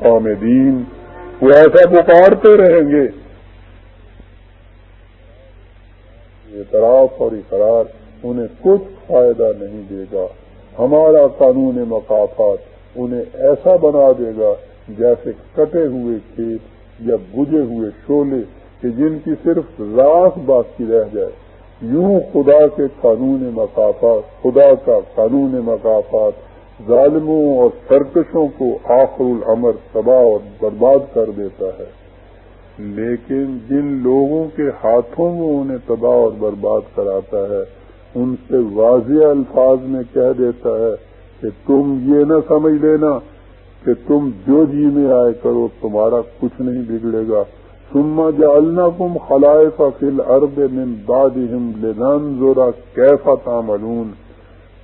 خامدین وہ ایسا پکارتے رہیں گے۔ اعتراف اور اقرار انہیں کچھ فائدہ نہیں دے گا۔ ہمارا قانون مقافات انہیں ایسا بنا دے گا جیسے کٹے ہوئے کھیت یا بجے ہوئے شولے کہ جن کی صرف راس باقی رہ جائے۔ یوں خدا کے قانون مقافات، خدا کا قانون مقافات ظالموں اور سرکشوں کو آخر العمر تباہ اور برباد کر دیتا ہے۔ لیکن جن لوگوں کے ہاتھوں میں انہیں تباہ اور برباد کراتا ہے، ان سے واضح الفاظ میں کہہ دیتا ہے کہ تم یہ نہ سمجھ لینا کہ تم جو جی میں آئے کرو، تمہارا کچھ نہیں بگڑے گا۔ سما جالنا کم خلائے فل ارب من باد لان زورا کیفا تعملون۔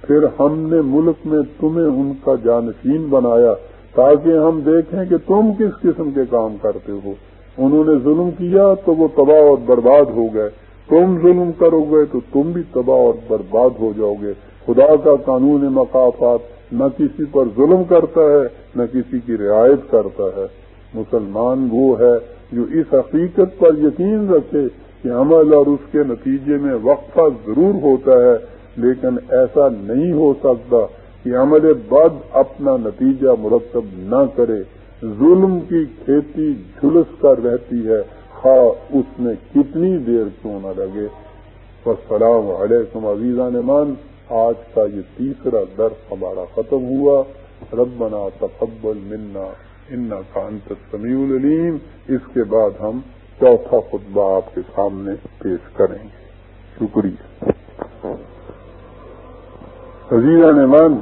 پھر ہم نے ملک میں تمہیں ان کا جانشین بنایا تاکہ ہم دیکھیں کہ تم کس قسم کے کام کرتے ہو۔ انہوں نے ظلم کیا تو وہ تباہ اور برباد ہو گئے۔ تم ظلم کرو گے تو تم بھی تباہ اور برباد ہو جاؤ گے۔ خدا کا قانون مقافات نہ کسی پر ظلم کرتا ہے، نہ کسی کی رعایت کرتا ہے۔ مسلمان وہ ہے جو اس حقیقت پر یقین رکھے کہ عمل اور اس کے نتیجے میں وقفہ ضرور ہوتا ہے۔ لیکن ایسا نہیں ہو سکتا کہ عمل بد اپنا نتیجہ مرتب نہ کرے۔ ظلم کی کھیتی جھلس کر رہتی ہے۔ خواہ اس میں کتنی دیر کیوں نہ لگے۔ السلام علیکم عزیزہ نمان آج کا یہ تیسرا درس ہمارا ختم ہوا۔ ربنا تقبل منا ان کا انت سمیع العلیم۔ اس کے بعد ہم چوتھا خطبہ آپ کے سامنے پیش کریں گے۔ شکریہ۔ عزیزہ نمان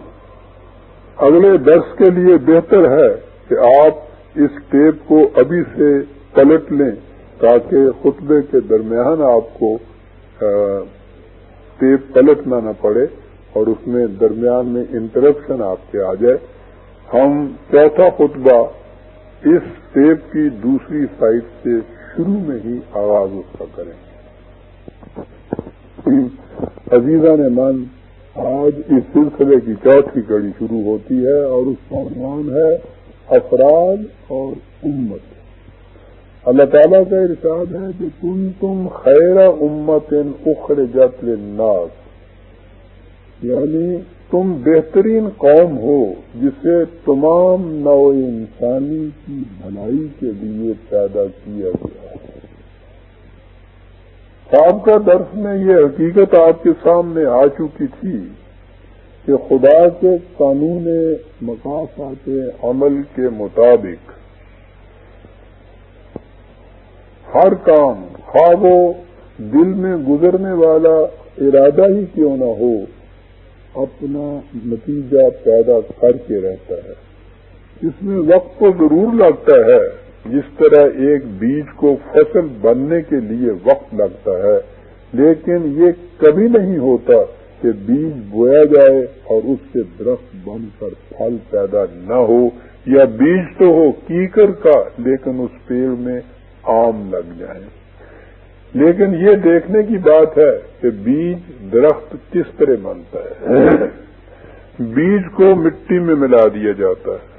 اگلے درس کے لیے بہتر ہے کہ آپ اس ٹیپ کو ابھی سے پلٹ لیں تاکہ خطبے کے درمیان آپ کو ٹیپ پلٹنا نہ پڑے اور اس میں درمیان میں انٹرپشن آپ کے آ جائے۔ ہم چوتھا خطبہ اس ٹیپ کی دوسری سائڈ سے شروع میں ہی آواز اس کا کریں۔ عزیزہ نے من آج اس سلسلے کی چوتھی کڑی شروع ہوتی ہے اور اس کا عنوان ہے افراد اور امت۔ اللہ تعالیٰ کا ارشاد ہے کہ تم تم خیر امت ان اخر جت یعنی تم بہترین قوم ہو جسے تمام نو انسانی کی بھلائی کے لیے پیدا کیا گیا۔ ہے آپ کا درس میں یہ حقیقت آپ کے سامنے آ چکی تھی کہ خدا کے قانون مقاصد عمل کے مطابق ہر کام خواب و دل میں گزرنے والا ارادہ ہی کیوں نہ ہو، اپنا نتیجہ پیدا کر کے رہتا ہے۔ اس میں وقت تو ضرور لگتا ہے۔ جس طرح ایک بیج کو فصل بننے کے لیے وقت لگتا ہے، لیکن یہ کبھی نہیں ہوتا کہ بیج بویا جائے اور اس سے درخت بن کر پھل پیدا نہ ہو، یا بیج تو ہو کیکر کا، لیکن اس پیڑ میں آم لگ جائیں لیکن یہ دیکھنے کی بات ہے کہ بیج درخت کس طرح بنتا ہے۔ بیج کو مٹی میں ملا دیا جاتا ہے۔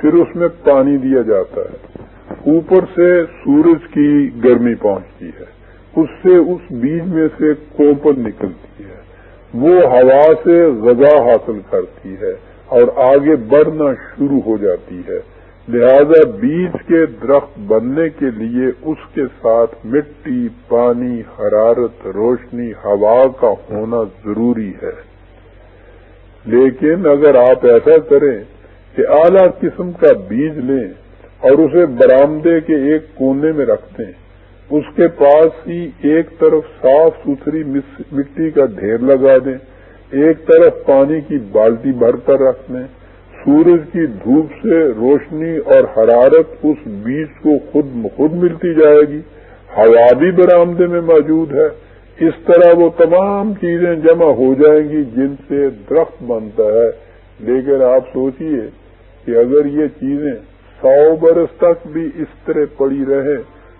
پھر اس میں پانی دیا جاتا ہے۔ اوپر سے سورج کی گرمی پہنچتی ہے۔ اس سے اس بیج میں سے کوپن نکلتی ہے۔ وہ ہوا سے غذا حاصل کرتی ہے اور آگے بڑھنا شروع ہو جاتی ہے۔ لہذا بیج کے درخت بننے کے لیے اس کے ساتھ مٹی، پانی، حرارت، روشنی، ہوا کا ہونا ضروری ہے۔ لیکن اگر آپ ایسا کریں کہ اعلی قسم کا بیج لیں اور اسے برامدے کے ایک کونے میں رکھ دیں۔ اس کے پاس ہی ایک طرف صاف ستھری مٹی کا ڈھیر لگا دیں۔ ایک طرف پانی کی بالٹی بھر کر رکھ دیں۔ سورج کی دھوپ سے روشنی اور حرارت اس بیج کو خود خود ملتی جائے گی۔ ہوا بھی برآمدے میں موجود ہے۔ اس طرح وہ تمام چیزیں جمع ہو جائیں گی جن سے درخت بنتا ہے۔ لیکن آپ سوچئے کہ اگر یہ چیزیں سو برس تک بھی اس طرح پڑی رہے،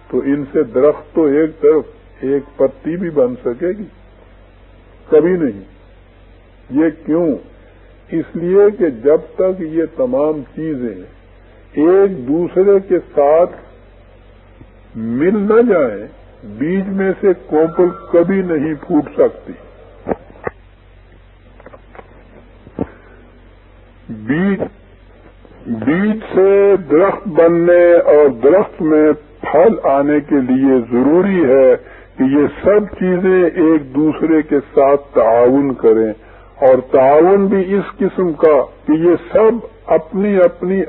تو ان سے درخت تو ایک طرف ایک پتی بھی بن سکے گی؟ کبھی نہیں۔ یہ کیوں؟ اس لیے کہ جب تک یہ تمام چیزیں ایک دوسرے کے ساتھ مل نہ جائیں، بیچ میں سے کوپل کبھی نہیں پھوٹ سکتی۔ بیج بیج سے درخت بننے اور درخت میں پھل آنے کے لیے ضروری ہے کہ یہ سب چیزیں ایک دوسرے کے ساتھ تعاون کریں اور تعاون بھی اس قسم کا کہ یہ سب اپنی اپنی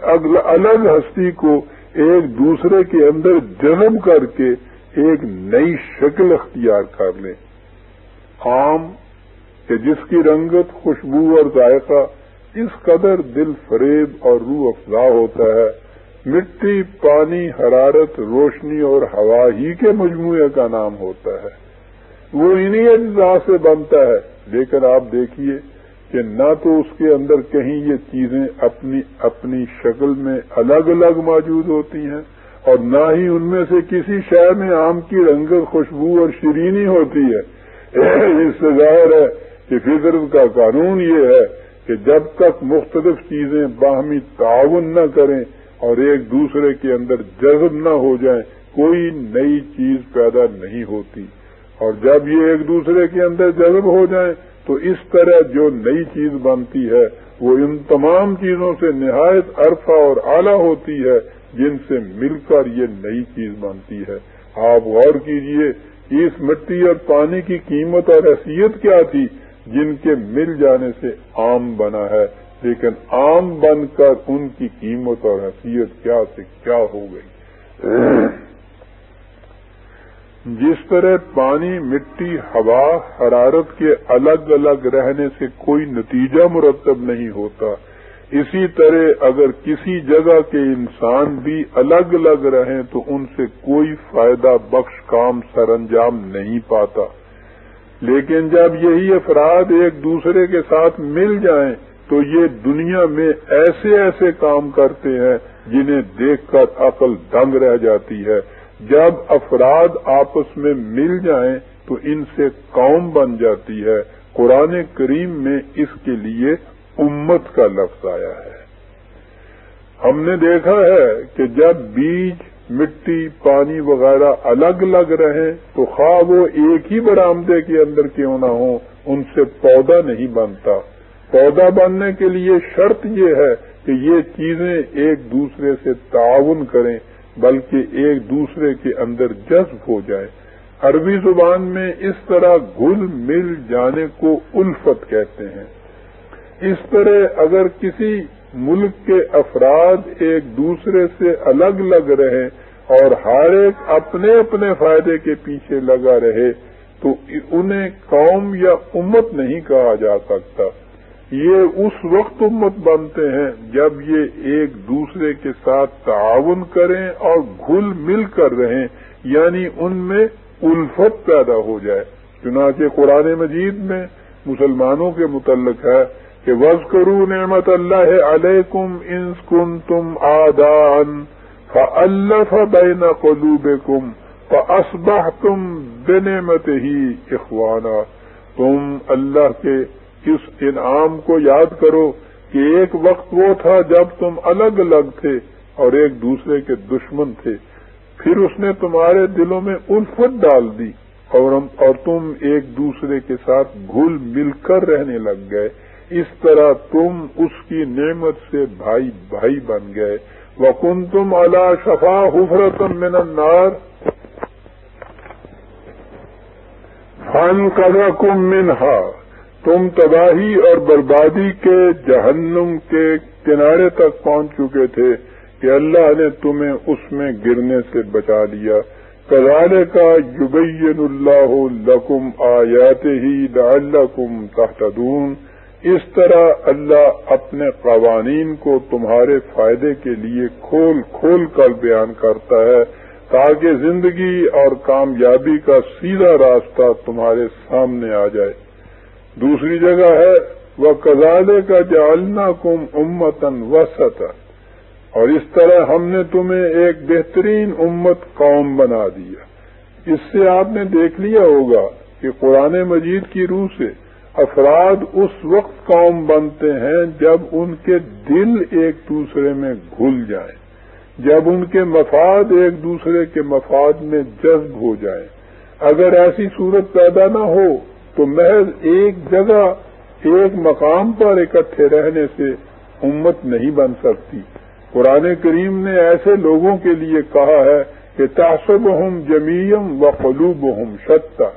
الگ ہستی کو ایک دوسرے کے اندر جنم کر کے ایک نئی شکل اختیار کر لیں۔ آم کہ جس کی رنگت، خوشبو اور ذائقہ اس قدر دل فریب اور روح افزا ہوتا ہے؟ مٹی، پانی، حرارت، روشنی اور ہوا ہی کے مجموعے کا نام ہوتا ہے۔ وہ انہی اجزاء سے بنتا ہے۔ لیکن آپ دیکھیے کہ نہ تو اس کے اندر کہیں یہ چیزیں اپنی اپنی شکل میں الگ الگ موجود ہوتی ہیں اور نہ ہی ان میں سے کسی شہر میں آم کی رنگت، خوشبو اور شرینی ہوتی ہے۔ اس سے ظاہر ہے کہ فطرت کا قانون یہ ہے کہ جب تک مختلف چیزیں باہمی تعاون نہ کریں اور ایک دوسرے کے اندر جذب نہ ہو جائیں، کوئی نئی چیز پیدا نہیں ہوتی۔ اور جب یہ ایک دوسرے کے اندر جذب ہو جائیں، تو اس طرح جو نئی چیز بنتی ہے، وہ ان تمام چیزوں سے نہایت عرفہ اور اعلیٰ ہوتی ہے، جن سے مل کر یہ نئی چیز بنتی ہے۔ آپ غور کیجیے، اس مٹی اور پانی کی قیمت اور حیثیت کیا تھی؟ جن کے مل جانے سے عام بنا ہے، لیکن عام بن کر ان کی قیمت اور حیثیت کیا سے کیا ہو گئی؟ جس طرح پانی، مٹی، ہوا، حرارت کے الگ الگ رہنے سے کوئی نتیجہ مرتب نہیں ہوتا۔ اسی طرح اگر کسی جگہ کے انسان بھی الگ الگ رہیں تو ان سے کوئی فائدہ بخش کام سر انجام نہیں پاتا۔ لیکن جب یہی افراد ایک دوسرے کے ساتھ مل جائیں تو یہ دنیا میں ایسے ایسے کام کرتے ہیں جنہیں دیکھ کر عقل دنگ رہ جاتی ہے۔ جب افراد آپس میں مل جائیں تو ان سے قوم بن جاتی ہے۔ قرآن کریم میں اس کے لیے امت کا لفظ آیا ہے۔ ہم نے دیکھا ہے کہ جب بیج مٹی، پانی وغیرہ الگ الگ رہیں تو خواہ وہ ایک ہی برآمدے کے اندر کیوں نہ ہو ان سے پودا نہیں بنتا۔ پودا بننے کے لیے شرط یہ ہے کہ یہ چیزیں ایک دوسرے سے تعاون کریں، بلکہ ایک دوسرے کے اندر جذب ہو جائے۔ عربی زبان میں اس طرح گل مل جانے کو الفت کہتے ہیں۔ اس طرح اگر کسی ملک کے افراد ایک دوسرے سے الگ الگ رہیں اور ہر ایک اپنے اپنے فائدے کے پیچھے لگا رہے، تو انہیں قوم یا امت نہیں کہا جا سکتا۔ یہ اس وقت امت بنتے ہیں جب یہ ایک دوسرے کے ساتھ تعاون کریں اور گھل مل کر رہیں یعنی ان میں الفت پیدا ہو جائے۔ چنانچہ قرآن مجید میں مسلمانوں کے متعلق ہے کہ وز کرو نعمت اللہ علیکم انس کن تم آدان اللہ بین قلوب کم اسبہ تم بے نعمت ہی اخوانا۔ تم اللہ کے اس انعام کو یاد کرو کہ ایک وقت وہ تھا جب تم الگ الگ تھے اور ایک دوسرے کے دشمن تھے۔ پھر اس نے تمہارے دلوں میں الفت ڈال دی اور اور تم ایک دوسرے کے ساتھ گھل مل کر رہنے لگ گئے۔ اس طرح تم اس کی نعمت سے بھائی بھائی بن گئے۔ وکن تم اللہ شفا حفرتم من النار۔ فن کم منہا تم تباہی اور بربادی کے جہنم کے کنارے تک پہنچ چکے تھے کہ اللہ نے تمہیں اس میں گرنے سے بچا لیا۔ کزالے کا یبین اللہ لکم آیات ہی لعلکم تحتدون اس طرح اللہ اپنے قوانین کو تمہارے فائدے کے لیے کھول کھول کر بیان کرتا ہے، تاکہ زندگی اور کامیابی کا سیدھا راستہ تمہارے سامنے آ جائے۔ دوسری جگہ ہے وہ کزالے کا جالنا کم امتن وسط اور اس طرح ہم نے تمہیں ایک بہترین امت قوم بنا دیا۔ اس سے آپ نے دیکھ لیا ہوگا کہ قرآن مجید کی روح سے افراد اس وقت قوم بنتے ہیں جب ان کے دل ایک دوسرے میں گھل جائیں جب ان کے مفاد ایک دوسرے کے مفاد میں جذب ہو جائیں اگر ایسی صورت پیدا نہ ہو تو محض ایک جگہ، ایک مقام پر اکٹھے رہنے سے امت نہیں بن سکتی۔ قرآن کریم نے ایسے لوگوں کے لیے کہا ہے کہ تعصب ہم جمیم و قلوب ہم شتا۔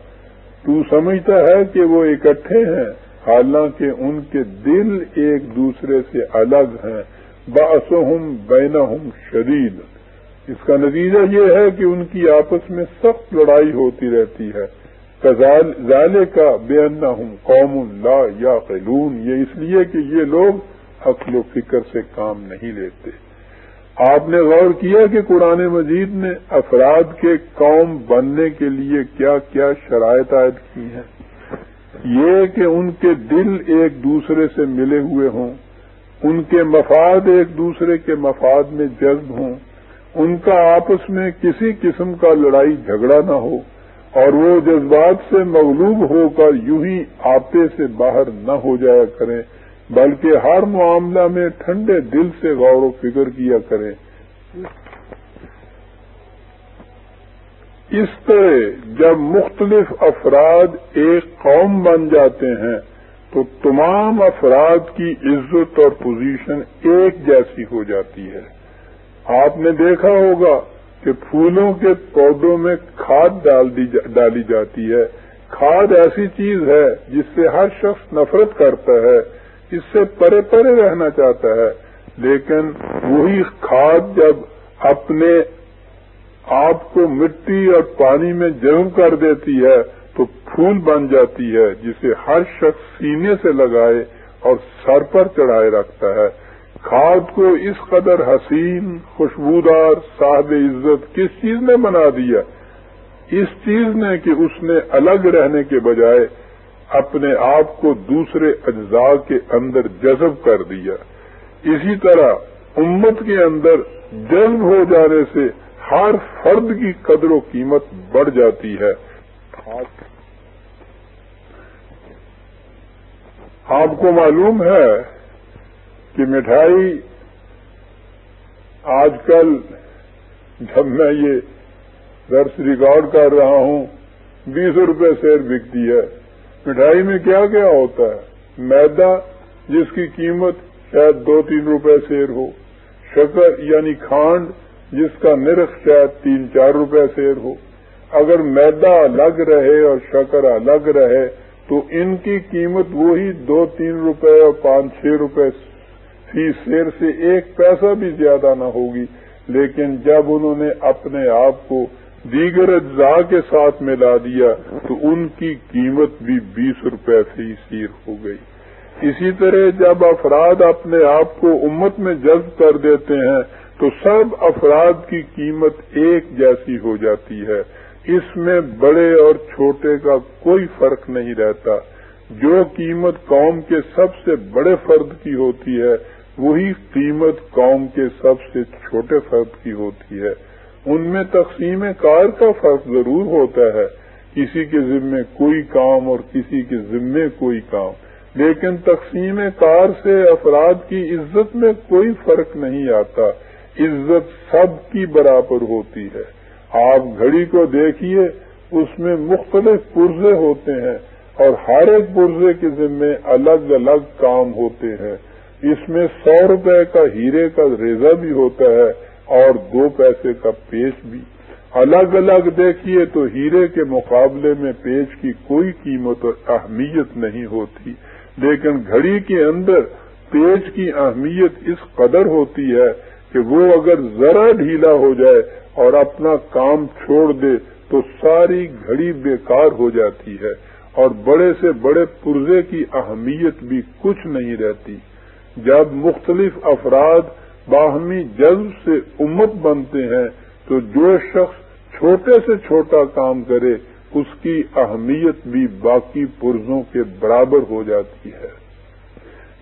تو سمجھتا ہے کہ وہ اکٹھے ہیں، حالانکہ ان کے دل ایک دوسرے سے الگ ہیں۔ باسم بین شدید اس کا نتیجہ یہ ہے کہ ان کی آپس میں سخت لڑائی ہوتی رہتی ہے۔ ظالے کا بے انا ہوں قوم اللہ یا قلون یہ اس لیے کہ یہ لوگ عقل و فکر سے کام نہیں لیتے۔ آپ نے غور کیا کہ قرآن مجید نے افراد کے قوم بننے کے لیے کیا کیا شرائط عائد کی ہیں؟ یہ کہ ان کے دل ایک دوسرے سے ملے ہوئے ہوں، ان کے مفاد ایک دوسرے کے مفاد میں جذب ہوں، ان کا آپس میں کسی قسم کا لڑائی جھگڑا نہ ہو، اور وہ جذبات سے مغلوب ہو کر یوں ہی آپے سے باہر نہ ہو جایا کریں۔ بلکہ ہر معاملہ میں ٹھنڈے دل سے غور و فکر کیا کریں۔ اس طرح جب مختلف افراد ایک قوم بن جاتے ہیں، تو تمام افراد کی عزت اور پوزیشن ایک جیسی ہو جاتی ہے۔ آپ نے دیکھا ہوگا کہ پھولوں کے پودوں میں کھاد ڈالی جاتی ہے۔ کھاد ایسی چیز ہے جس سے ہر شخص نفرت کرتا ہے۔ اس سے پرے پرے رہنا چاہتا ہے، لیکن وہی کھاد جب اپنے آپ کو مٹی اور پانی میں جم کر دیتی ہے، تو پھول بن جاتی ہے، جسے ہر شخص سینے سے لگائے اور سر پر چڑھائے رکھتا ہے۔ کھاد کو اس قدر حسین، خوشبودار، صاحب عزت کس چیز نے بنا دیا؟ اس چیز نے کہ اس نے الگ رہنے کے بجائے اپنے آپ کو دوسرے اجزاء کے اندر جذب کر دیا۔ اسی طرح امت کے اندر جذب ہو جانے سے ہر فرد کی قدر و قیمت بڑھ جاتی ہے۔ آپ کو معلوم ہے کہ مٹھائی آج کل جب میں یہ درس ریکارڈ کر رہا ہوں، بیس روپے شیر بکتی ہے۔ مٹھائی میں کیا کیا ہوتا ہے؟ میدا جس کی قیمت شاید دو تین روپے شیر ہو، شکر یعنی کھانڈ جس کا نرخ شاید تین چار روپے شیر ہو۔ اگر میدا الگ رہے اور شکر الگ رہے، تو ان کی قیمت وہی دو تین روپے اور پانچ چھ روپے فی شیر سے ایک پیسہ بھی زیادہ نہ ہوگی۔ لیکن جب انہوں نے اپنے آپ کو دیگر اجزاء کے ساتھ ملا دیا تو ان کی قیمت بھی بیس روپے فی سیر ہو گئی۔ اسی طرح جب افراد اپنے آپ کو امت میں جذب کر دیتے ہیں تو سب افراد کی قیمت ایک جیسی ہو جاتی ہے۔ اس میں بڑے اور چھوٹے کا کوئی فرق نہیں رہتا۔ جو قیمت قوم کے سب سے بڑے فرد کی ہوتی ہے، وہی قیمت قوم کے سب سے چھوٹے فرد کی ہوتی ہے۔ ان میں تقسیم کار کا فرق ضرور ہوتا ہے۔ کسی کے ذمے کوئی کام اور کسی کے ذمے کوئی کام۔ لیکن تقسیم کار سے افراد کی عزت میں کوئی فرق نہیں آتا۔ عزت سب کی برابر ہوتی ہے۔ آپ گھڑی کو دیکھیے، اس میں مختلف پرزے ہوتے ہیں اور ہر ایک پرزے کے ذمے الگ الگ کام ہوتے ہیں۔ اس میں سو روپے کا ہیرے کا ریزا بھی ہوتا ہے۔ اور دو پیسے کا پیچ بھی۔ الگ الگ دیکھیے تو ہیرے کے مقابلے میں پیچ کی کوئی قیمت اور اہمیت نہیں ہوتی، لیکن گھڑی کے اندر پیچ کی اہمیت اس قدر ہوتی ہے کہ وہ اگر ذرا ڈھیلا ہو جائے اور اپنا کام چھوڑ دے تو ساری گھڑی بیکار ہو جاتی ہے اور بڑے سے بڑے پرزے کی اہمیت بھی کچھ نہیں رہتی۔ جب مختلف افراد باہمی جذب سے امت بنتے ہیں، تو جو شخص چھوٹے سے چھوٹا کام کرے، اس کی اہمیت بھی باقی پرزوں کے برابر ہو جاتی ہے۔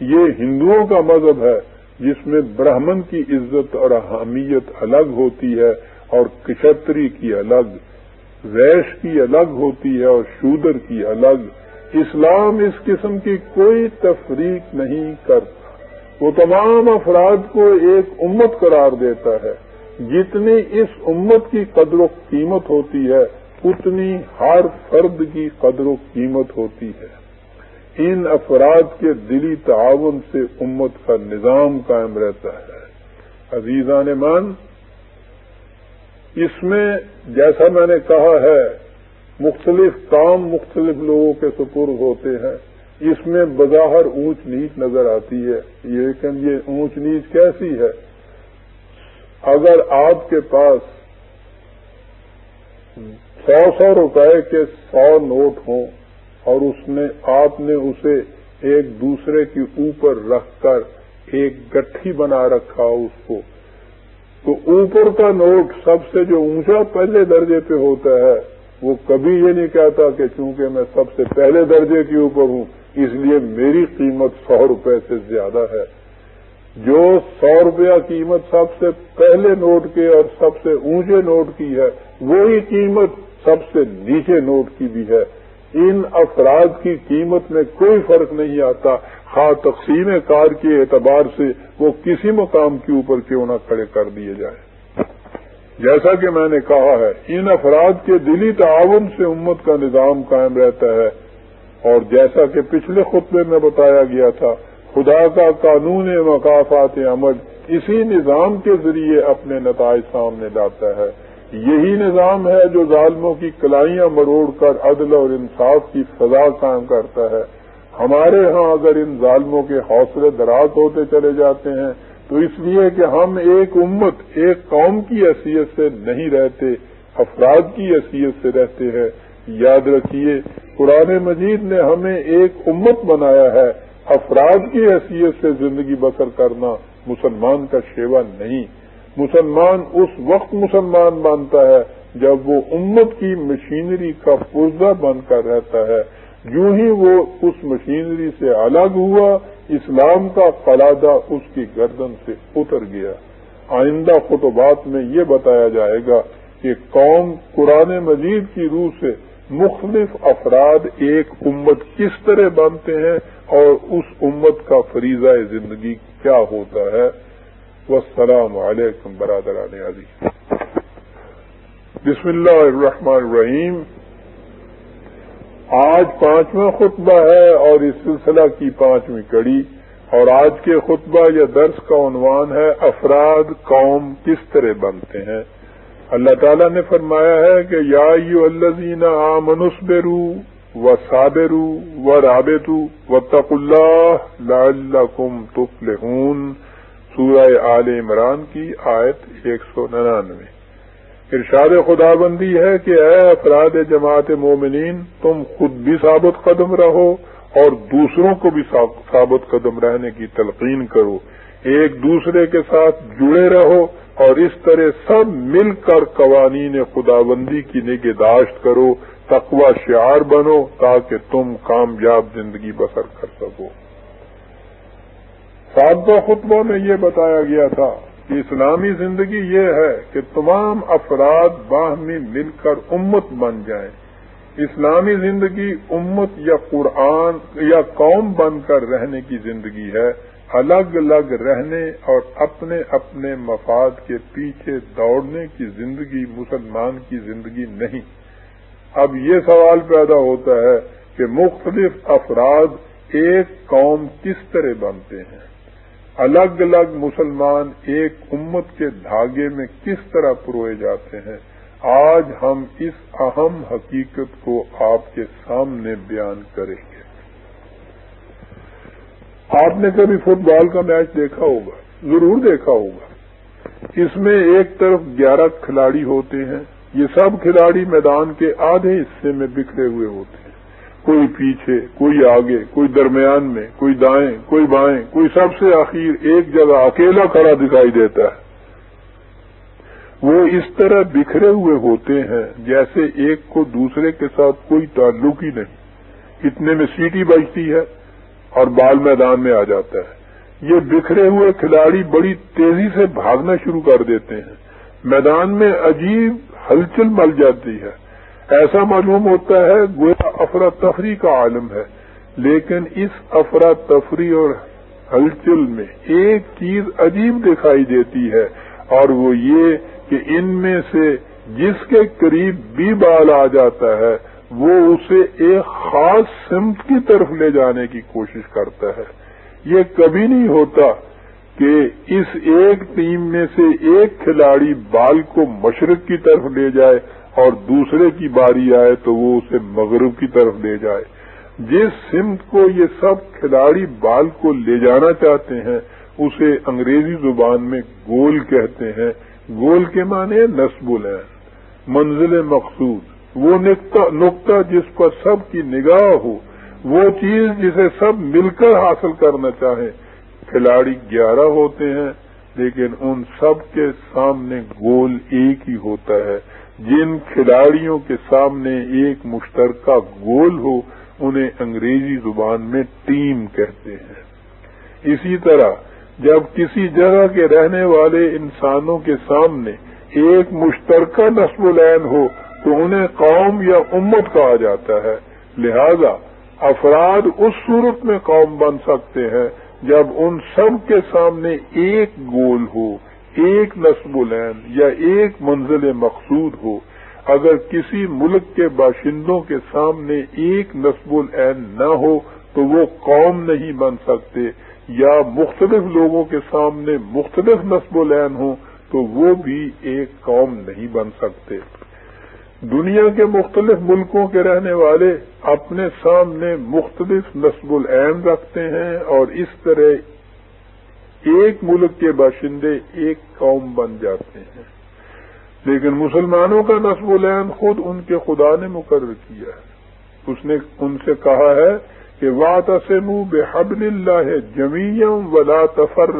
یہ ہندوؤں کا مذہب ہے، جس میں برہمن کی عزت اور اہمیت الگ ہوتی ہے اور کشتری کی الگ، ویش کی الگ ہوتی ہے اور شودر کی الگ۔ اسلام اس قسم کی کوئی تفریق نہیں کرتا۔ وہ تمام افراد کو ایک امت قرار دیتا ہے۔ جتنی اس امت کی قدر و قیمت ہوتی ہے، اتنی ہر فرد کی قدر و قیمت ہوتی ہے۔ ان افراد کے دلی تعاون سے امت کا نظام قائم رہتا ہے۔ عزیزان مان اس میں جیسا میں نے کہا ہے، مختلف کام مختلف لوگوں کے سپرد ہوتے ہیں۔ اس میں بظاہر اونچ نیچ نظر آتی ہے۔ لیکن یہ اونچ نیچ کیسی ہے؟ اگر آپ کے پاس سو سو روپے کے سو نوٹ ہوں اور اس نے آپ نے اسے ایک دوسرے کے اوپر رکھ کر ایک گٹھی بنا رکھا اس کو، تو اوپر کا نوٹ سب سے جو اونچا پہلے درجے پہ ہوتا ہے، وہ کبھی یہ نہیں کہتا کہ چونکہ میں سب سے پہلے درجے کے اوپر ہوں اس لیے میری قیمت سو روپے سے زیادہ ہے۔ جو سو روپیہ قیمت سب سے پہلے نوٹ کے اور سب سے اونچے نوٹ کی ہے، وہی قیمت سب سے نیچے نوٹ کی بھی ہے۔ ان افراد کی قیمت میں کوئی فرق نہیں آتا۔ خواہ تقسیم کار کے اعتبار سے وہ کسی مقام کے اوپر کیوں نہ کھڑے کر دیے جائیں۔ جیسا کہ میں نے کہا ہے، ان افراد کے دلی تعاون سے امت کا نظام قائم رہتا ہے۔ اور جیسا کہ پچھلے خطبے میں بتایا گیا تھا، خدا کا قانون مقافات عمل اسی نظام کے ذریعے اپنے نتائج سامنے لاتا ہے۔ یہی نظام ہے جو ظالموں کی کلائیاں مروڑ کر عدل اور انصاف کی سزا قائم کرتا ہے۔ ہمارے ہاں اگر ان ظالموں کے حوصلے دراز ہوتے چلے جاتے ہیں، تو اس لیے کہ ہم ایک امت، ایک قوم کی حیثیت سے نہیں رہتے، افراد کی حیثیت سے رہتے ہیں۔ یاد رکھیے قرآن مجید نے ہمیں ایک امت بنایا ہے، افراد کی حیثیت سے زندگی بسر کرنا مسلمان کا شیوا نہیں۔ مسلمان اس وقت مسلمان بنتا ہے جب وہ امت کی مشینری کا پرزہ بن کر رہتا ہے۔ یوں ہی وہ اس مشینری سے الگ ہوا، اسلام کا قلادہ اس کی گردن سے اتر گیا۔ آئندہ خطبات میں یہ بتایا جائے گا کہ قوم قرآن مجید کی روح سے مختلف افراد ایک امت کس طرح بنتے ہیں اور اس امت کا فریضہ زندگی کیا ہوتا ہے۔ والسلام علیکم برادران علی بسم اللہ الرحمن الرحیم۔ آج پانچواں خطبہ ہے اور اس سلسلہ کی پانچویں کڑی۔ اور آج کے خطبہ یا درس کا عنوان ہے افراد قوم کس طرح بنتے ہیں۔ اللہ تعالیٰ نے فرمایا ہے کہ یا یو اللہ آ منس بیرو و صابرو و رابطو و تق اللہ لا کم تفلحون۔ سورہ آل عمران کی آیت ایک سو ننانوے۔ ارشاد خدا بندی ہے کہ اے افراد جماعت مومنین، تم خود بھی ثابت قدم رہو اور دوسروں کو بھی ثابت قدم رہنے کی تلقین کرو۔ ایک دوسرے کے ساتھ جڑے رہو اور اس طرح سب مل کر قوانین خدا بندی کی نگہداشت کرو، تقوی شعار بنو تاکہ تم کامیاب زندگی بسر کر سکو۔ سابقہ خطبہ میں یہ بتایا گیا تھا کہ اسلامی زندگی یہ ہے کہ تمام افراد باہمی مل کر امت بن جائیں۔ اسلامی زندگی امت یا قرآن یا قوم بن کر رہنے کی زندگی ہے۔ الگ الگ رہنے اور اپنے اپنے مفاد کے پیچھے دوڑنے کی زندگی، مسلمان کی زندگی نہیں۔ اب یہ سوال پیدا ہوتا ہے کہ مختلف افراد ایک قوم کس طرح بنتے ہیں؟ الگ الگ مسلمان ایک امت کے دھاگے میں کس طرح پروئے جاتے ہیں؟ آج ہم اس اہم حقیقت کو آپ کے سامنے بیان کریں۔ گے آپ نے کبھی فٹ بال کا میچ دیکھا ہوگا؟ ضرور دیکھا ہوگا۔ اس میں ایک طرف گیارہ کھلاڑی ہوتے ہیں۔ یہ سب کھلاڑی میدان کے آدھے حصے میں بکھرے ہوئے ہوتے ہیں۔ کوئی پیچھے، کوئی آگے، کوئی درمیان میں، کوئی دائیں، کوئی بائیں، کوئی سب سے آخر ایک جگہ اکیلا کھڑا دکھائی دیتا ہے۔ وہ اس طرح بکھرے ہوئے ہوتے ہیں جیسے ایک کو دوسرے کے ساتھ کوئی تعلق ہی نہیں۔ اتنے میں سیٹی بجتی ہے۔ اور بال میدان میں آ جاتا ہے۔ یہ بکھرے ہوئے کھلاڑی بڑی تیزی سے بھاگنا شروع کر دیتے ہیں۔ میدان میں عجیب ہلچل مل جاتی ہے۔ ایسا معلوم ہوتا ہے گویا افراتفری کا عالم ہے۔ لیکن اس افراتفری اور ہلچل میں ایک چیز عجیب دکھائی دیتی ہے، اور وہ یہ کہ ان میں سے جس کے قریب بھی بال آ جاتا ہے وہ اسے ایک خاص سمت کی طرف لے جانے کی کوشش کرتا ہے۔ یہ کبھی نہیں ہوتا کہ اس ایک ٹیم میں سے ایک کھلاڑی بال کو مشرق کی طرف لے جائے اور دوسرے کی باری آئے تو وہ اسے مغرب کی طرف لے جائے۔ جس سمت کو یہ سب کھلاڑی بال کو لے جانا چاہتے ہیں، اسے انگریزی زبان میں گول کہتے ہیں۔ گول کے معنی نصب العین، منزل مقصود۔ وہ نقطہ جس پر سب کی نگاہ ہو، وہ چیز جسے سب مل کر حاصل کرنا چاہیں۔ کھلاڑی گیارہ ہوتے ہیں، لیکن ان سب کے سامنے گول ایک ہی ہوتا ہے۔ جن کھلاڑیوں کے سامنے ایک مشترکہ گول ہو، انہیں انگریزی زبان میں ٹیم کہتے ہیں۔ اسی طرح، جب کسی جگہ کے رہنے والے انسانوں کے سامنے ایک مشترکہ نصب العین ہو تو انہیں قوم یا امت کہا جاتا ہے۔ لہذا افراد اس صورت میں قوم بن سکتے ہیں جب ان سب کے سامنے ایک گول ہو، ایک نصب العین یا ایک منزل مقصود ہو۔ اگر کسی ملک کے باشندوں کے سامنے ایک نصب العین نہ ہو تو وہ قوم نہیں بن سکتے۔ یا مختلف لوگوں کے سامنے مختلف نصب العین ہوں تو وہ بھی ایک قوم نہیں بن سکتے۔ دنیا کے مختلف ملکوں کے رہنے والے اپنے سامنے مختلف نصب العین رکھتے ہیں اور اس طرح ایک ملک کے باشندے ایک قوم بن جاتے ہیں۔ لیکن مسلمانوں کا نصب العین خود ان کے خدا نے مقرر کیا ہے۔ اس نے ان سے کہا ہے کہ وات سے منہ بے اللہ جمیم ولا تفر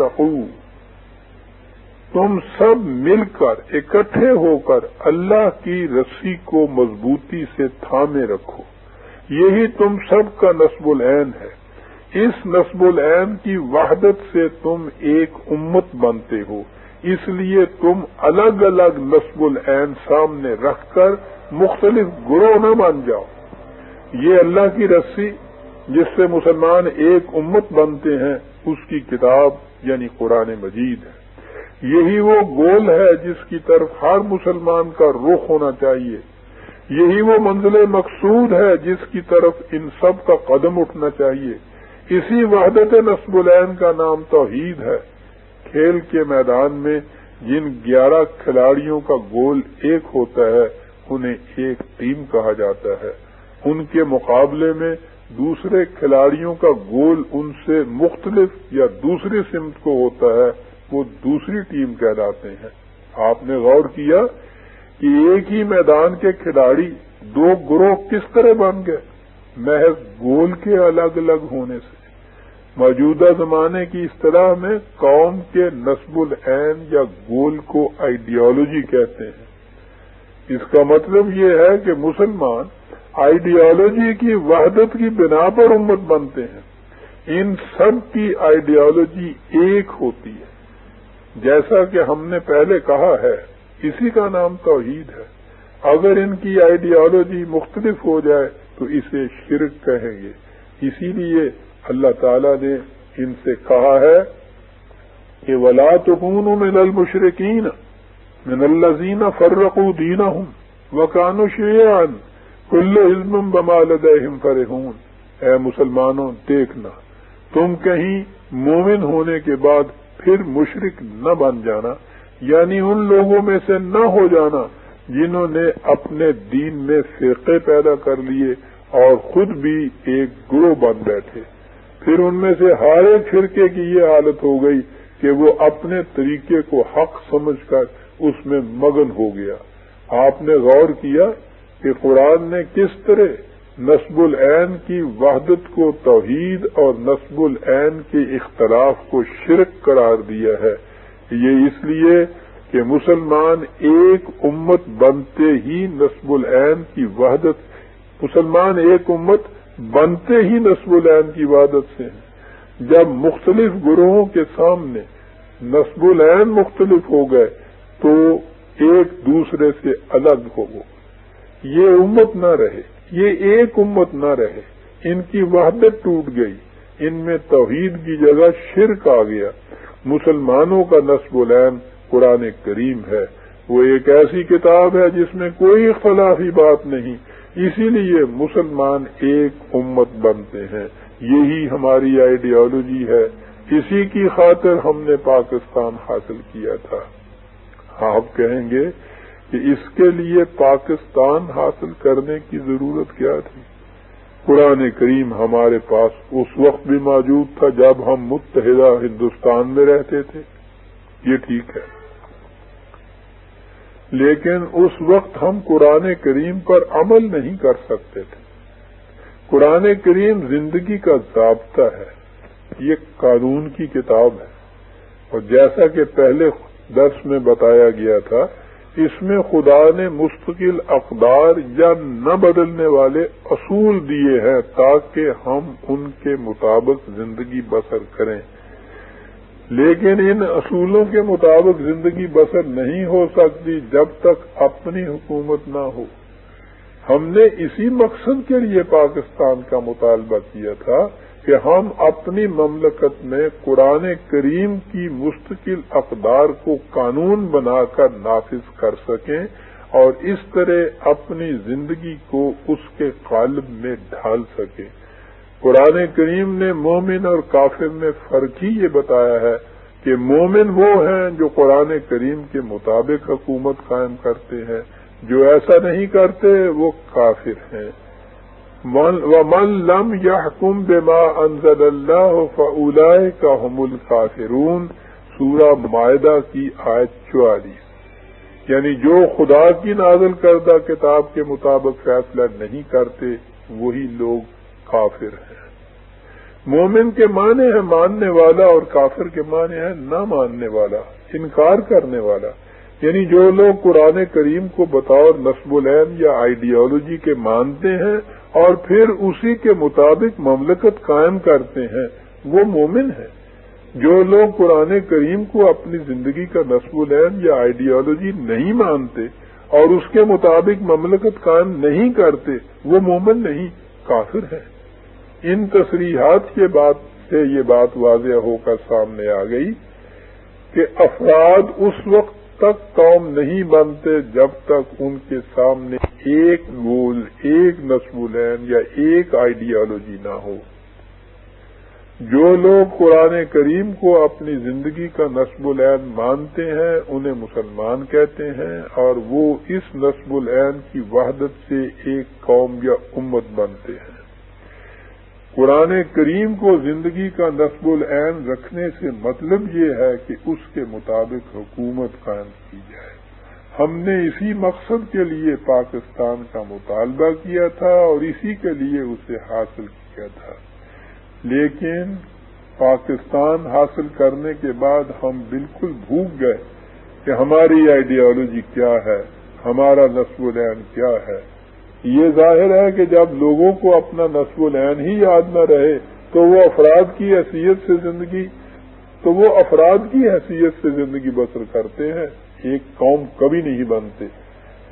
تم سب مل کر اکٹھے ہو کر اللہ کی رسی کو مضبوطی سے تھامے رکھو۔ یہی تم سب کا نصب العین ہے۔ اس نصب العین کی وحدت سے تم ایک امت بنتے ہو۔ اس لیے تم الگ الگ نصب العین سامنے رکھ کر مختلف گروہ نہ بن جاؤ۔ یہ اللہ کی رسی جس سے مسلمان ایک امت بنتے ہیں، اس کی کتاب یعنی قرآن مجید ہے۔ یہی وہ گول ہے جس کی طرف ہر مسلمان کا رخ ہونا چاہیے۔ یہی وہ منزل مقصود ہے جس کی طرف ان سب کا قدم اٹھنا چاہیے۔ اسی وحدت نصب العین کا نام توحید ہے۔ کھیل کے میدان میں جن گیارہ کھلاڑیوں کا گول ایک ہوتا ہے، انہیں ایک ٹیم کہا جاتا ہے۔ ان کے مقابلے میں دوسرے کھلاڑیوں کا گول ان سے مختلف یا دوسری سمت کو ہوتا ہے۔ وہ دوسری ٹیم کہلاتے ہیں۔ آپ نے غور کیا کہ ایک ہی میدان کے کھلاڑی دو گروہ کس طرح بن گئے؟ محض گول کے الگ الگ ہونے سے۔ موجودہ زمانے کی اصطلاح میں قوم کے نصب العین یا گول کو آئیڈیالوجی کہتے ہیں۔ اس کا مطلب یہ ہے کہ مسلمان آئیڈیالوجی کی وحدت کی بنا پر امت بنتے ہیں۔ ان سب کی آئیڈیالوجی ایک ہوتی ہے۔ جیسا کہ ہم نے پہلے کہا ہے، اسی کا نام توحید ہے۔ اگر ان کی آئیڈیالوجی مختلف ہو جائے، تو اسے شرک کہیں گے۔ اسی لیے اللہ تعالی نے ان سے کہا ہے کہ ولا تکون من المشرقین من اللہ زین فرق دینا ہوں وکان شیان کل علم بمالد فرحون۔ اے مسلمانوں، دیکھنا، تم کہیں مومن ہونے کے بعد پھر مشرق نہ بن جانا یعنی ان لوگوں میں سے نہ ہو جانا جنہوں نے اپنے دین میں فرقے پیدا کر لیے اور خود بھی ایک گروہ بن بیٹھے۔ پھر ان میں سے ہر ایک فرقے کی یہ حالت ہو گئی کہ وہ اپنے طریقے کو حق سمجھ کر اس میں مگن ہو گیا۔ آپ نے غور کیا کہ قرآن نے کس طرح نصب العین کی وحدت کو توحید اور نصب العین کے اختلاف کو شرک قرار دیا ہے۔ یہ اس لیے کہ مسلمان ایک امت بنتے ہی نصب العین کی وحدت، مسلمان ایک امت بنتے ہی نصب العین کی وحدت سے ہیں۔ جب مختلف گروہوں کے سامنے نصب العین مختلف ہو گئے تو ایک دوسرے سے الگ ہو یہ امت نہ رہے۔ یہ ایک امت نہ رہے۔ ان کی وحدت ٹوٹ گئی۔ ان میں توحید کی جگہ شرک آ گیا۔ مسلمانوں کا نصب العین قرآن کریم ہے۔ وہ ایک ایسی کتاب ہے جس میں کوئی اختلافی بات نہیں۔ اسی لیے مسلمان ایک امت بنتے ہیں۔ یہی ہماری آئیڈیالوجی ہے۔ اسی کی خاطر ہم نے پاکستان حاصل کیا تھا۔ آپ کہیں گے کہ اس کے لیے پاکستان حاصل کرنے کی ضرورت کیا تھی؟ قرآن کریم ہمارے پاس اس وقت بھی موجود تھا جب ہم متحدہ ہندوستان میں رہتے تھے۔ یہ ٹھیک ہے۔ لیکن اس وقت ہم قرآن کریم پر عمل نہیں کر سکتے تھے۔ قرآن کریم زندگی کا ضابطہ ہے۔ یہ قانون کی کتاب ہے۔ اور جیسا کہ پہلے درس میں بتایا گیا تھا اس میں خدا نے مستقل اقدار یا نہ بدلنے والے اصول دیے ہیں تاکہ ہم ان کے مطابق زندگی بسر کریں۔ لیکن ان اصولوں کے مطابق زندگی بسر نہیں ہو سکتی جب تک اپنی حکومت نہ ہو۔ ہم نے اسی مقصد کے لیے پاکستان کا مطالبہ کیا تھا کہ ہم اپنی مملکت میں قرآن کریم کی مستقل اقدار کو قانون بنا کر نافذ کر سکیں اور اس طرح اپنی زندگی کو اس کے قالب میں ڈھال سکیں۔ قرآن کریم نے مومن اور کافر میں فرق ہی یہ بتایا ہے کہ مومن وہ ہیں جو قرآن کریم کے مطابق حکومت قائم کرتے ہیں۔ جو ایسا نہیں کرتے وہ کافر ہیں۔ ومن لم يحكم بما انزل الله فاولئك هم الكافرون، سورہ معاہدہ کی آیت چوالیس۔ یعنی جو خدا کی نازل کردہ کتاب کے مطابق فیصلہ نہیں کرتے، وہی لوگ کافر ہیں۔ مومن کے معنی ہے ماننے والا اور کافر کے معنی ہے نہ ماننے والا، انکار کرنے والا۔ یعنی جو لوگ قرآن کریم کو بطور نصب العین یا آئیڈیالوجی کے مانتے ہیں اور پھر اسی کے مطابق مملکت قائم کرتے ہیں، وہ مومن ہیں۔ جو لوگ قرآن کریم کو اپنی زندگی کا نصب العین یا آئیڈیالوجی نہیں مانتے اور اس کے مطابق مملکت قائم نہیں کرتے، وہ مومن نہیں، کافر ہیں۔ ان تصریحات کے بعد سے یہ بات واضح ہو کر سامنے آ گئی کہ افراد اس وقت تک قوم نہیں بنتے جب تک ان کے سامنے ایک گول ایک نصب العین یا ایک آئیڈیالوجی نہ ہو۔ جو لوگ قرآن کریم کو اپنی زندگی کا نصب العین مانتے ہیں، انہیں مسلمان کہتے ہیں اور وہ اس نصب العین کی وحدت سے ایک قوم یا امت بنتے ہیں۔ قرآن کریم کو زندگی کا نصب العین رکھنے سے مطلب یہ ہے کہ اس کے مطابق حکومت قائم کی جائے۔ ہم نے اسی مقصد کے لیے پاکستان کا مطالبہ کیا تھا اور اسی کے لیے اسے حاصل کیا تھا۔ لیکن پاکستان حاصل کرنے کے بعد ہم بالکل بھوک گئے کہ ہماری آئیڈیالوجی کیا ہے، ہمارا نصب العین کیا ہے۔ یہ ظاہر ہے کہ جب لوگوں کو اپنا نصب العین ہی یاد نہ رہے تو وہ افراد کی حیثیت سے زندگی تو وہ افراد کی حیثیت سے زندگی بسر کرتے ہیں۔ ایک قوم کبھی نہیں بنتے۔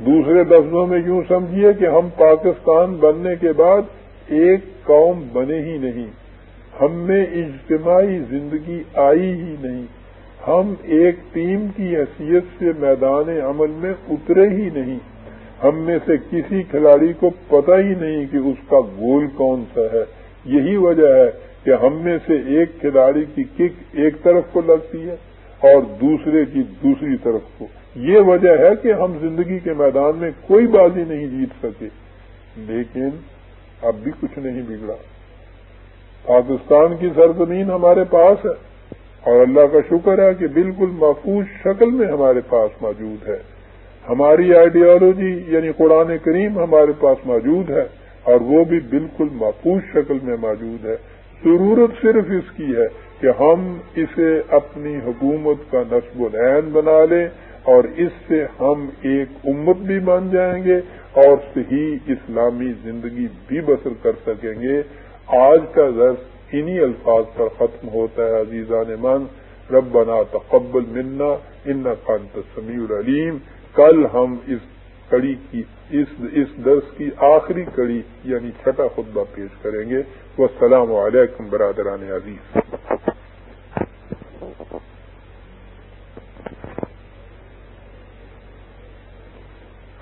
دوسرے لفظوں میں یوں سمجھیے کہ ہم پاکستان بننے کے بعد ایک قوم بنے ہی نہیں۔ ہم میں اجتماعی زندگی آئی ہی نہیں۔ ہم ایک ٹیم کی حیثیت سے میدان عمل میں اترے ہی نہیں۔ ہم میں سے کسی کھلاڑی کو پتہ ہی نہیں کہ اس کا گول کون سا ہے۔ یہی وجہ ہے کہ ہم میں سے ایک کھلاڑی کی کک ایک طرف کو لگتی ہے اور دوسرے کی دوسری طرف کو۔ یہ وجہ ہے کہ ہم زندگی کے میدان میں کوئی بازی نہیں جیت سکے۔ لیکن اب بھی کچھ نہیں بگڑا۔ پاکستان کی سرزمین ہمارے پاس ہے اور اللہ کا شکر ہے کہ بالکل محفوظ شکل میں ہمارے پاس موجود ہے۔ ہماری آئیڈیالوجی یعنی قرآن کریم ہمارے پاس موجود ہے اور وہ بھی بالکل محفوظ شکل میں موجود ہے۔ ضرورت صرف اس کی ہے کہ ہم اسے اپنی حکومت کا نصب العین بنا لیں اور اس سے ہم ایک امت بھی بن جائیں گے اور صحیح اسلامی زندگی بھی بسر کر سکیں گے۔ آج کا درس انہی الفاظ پر ختم ہوتا ہے عزیزان من۔ ربنا تقبل منا ان قانت سمیع العلیم۔ کل ہم اس کڑی کی، اس اس درس کی آخری کڑی یعنی چھٹا خطبہ پیش کریں گے۔ وہ السلام علیکم برادران عزیز۔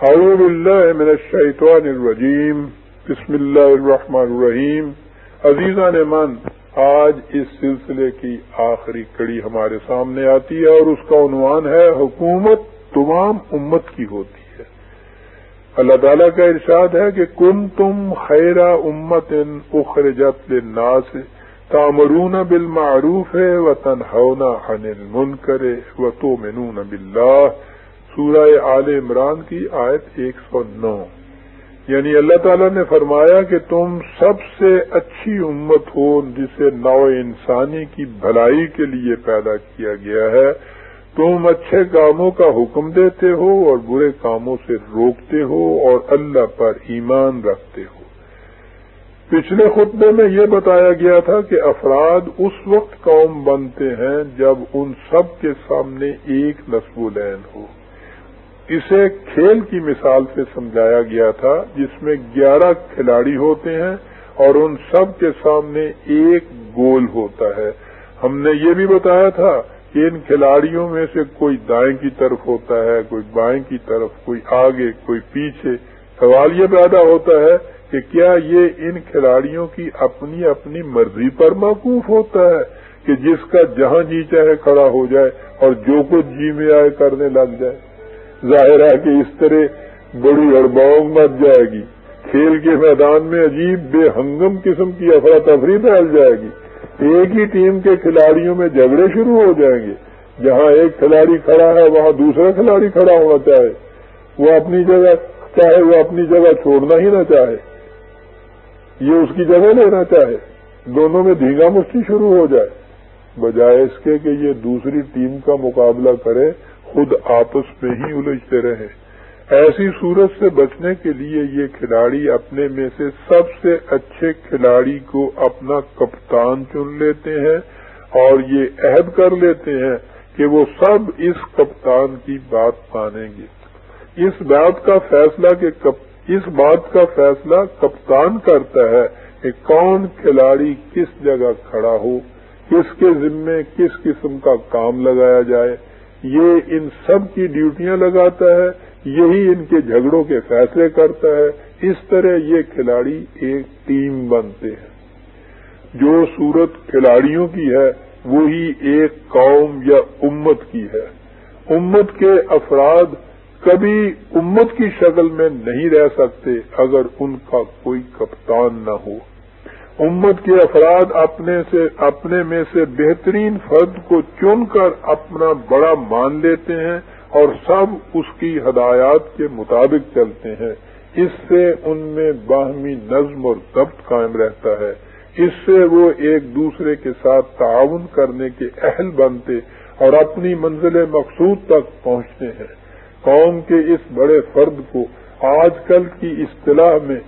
اعوذ باللہ من الشیطان الرجیم۔ بسم اللہ الرحمن الرحیم۔ عزیزان من آج اس سلسلے کی آخری کڑی ہمارے سامنے آتی ہے اور اس کا عنوان ہے حکومت۔ تمام امت کی ہوتی ہے۔ اللہ تعالیٰ کا ارشاد ہے کہ کن تم خیرہ امت ان اخرجت للناس تامرون بالمعروف ہے و تنہونا عن المنکر و تو منون باللہ۔ سورہ آل عمران کی آیت ایک سو نو۔ یعنی اللہ تعالیٰ نے فرمایا کہ تم سب سے اچھی امت ہو جسے نو انسانی کی بھلائی کے لیے پیدا کیا گیا ہے۔ تم اچھے کاموں کا حکم دیتے ہو اور برے کاموں سے روکتے ہو اور اللہ پر ایمان رکھتے ہو۔ پچھلے خطبے میں یہ بتایا گیا تھا کہ افراد اس وقت قوم بنتے ہیں جب ان سب کے سامنے ایک نصب العین ہو۔ اسے کھیل کی مثال سے سمجھایا گیا تھا جس میں گیارہ کھلاڑی ہوتے ہیں اور ان سب کے سامنے ایک گول ہوتا ہے۔ ہم نے یہ بھی بتایا تھا کہ ان کھلاڑیوں میں سے کوئی دائیں کی طرف ہوتا ہے، کوئی بائیں کی طرف، کوئی آگے، کوئی پیچھے۔ سوال یہ پیدا ہوتا ہے کہ کیا یہ ان کھلاڑیوں کی اپنی اپنی مرضی پر موقوف ہوتا ہے کہ جس کا جہاں جی چاہے کھڑا ہو جائے اور جو کچھ جی میں آئے کرنے لگ جائے۔ ظاہر ہے کہ اس طرح بڑی اڑباؤں مت جائے گی۔ کھیل کے میدان میں عجیب بے ہنگم قسم کی افراتفری پھیل جائے گی۔ ایک ہی ٹیم کے کھلاڑیوں میں جھگڑے شروع ہو جائیں گے۔ جہاں ایک کھلاڑی کھڑا ہے، وہاں دوسرا کھلاڑی کھڑا ہونا چاہے۔ وہ اپنی جگہ چاہے، وہ اپنی جگہ چھوڑنا ہی نہ چاہے۔ یہ اس کی جگہ لینا چاہے۔ دونوں میں دھیگا مشتی شروع ہو جائے۔ بجائے اس کے کہ یہ دوسری ٹیم کا مقابلہ کرے، خود آپس میں ہی الجھتے رہے ایسی صورت سے بچنے کے لیے یہ کھلاڑی اپنے میں سے سب سے اچھے کھلاڑی کو اپنا کپتان چن لیتے ہیں اور یہ عہد کر لیتے ہیں کہ وہ سب اس کپتان کی بات مانیں گے۔ اس بات کا فیصلہ کہ اس بات کا فیصلہ کپتان کرتا ہے کہ کون کھلاڑی کس جگہ کھڑا ہو، کس کے ذمے کس قسم کا کام لگایا جائے۔ یہ ان سب کی ڈیوٹیاں لگاتا ہے۔ یہی ان کے جھگڑوں کے فیصلے کرتا ہے۔ اس طرح یہ کھلاڑی ایک ٹیم بنتے ہیں۔ جو صورت کھلاڑیوں کی ہے، وہی ایک قوم یا امت کی ہے۔ امت کے افراد کبھی امت کی شکل میں نہیں رہ سکتے اگر ان کا کوئی کپتان نہ ہو۔ امت کے افراد اپنے سے، اپنے میں سے بہترین فرد کو چن کر اپنا بڑا مان لیتے ہیں۔ اور سب اس کی ہدایات کے مطابق چلتے ہیں۔ اس سے ان میں باہمی نظم اور ضبط قائم رہتا ہے۔ اس سے وہ ایک دوسرے کے ساتھ تعاون کرنے کے اہل بنتے اور اپنی منزل مقصود تک پہنچتے ہیں۔ قوم کے اس بڑے فرد کو آج کل کی اصطلاح میں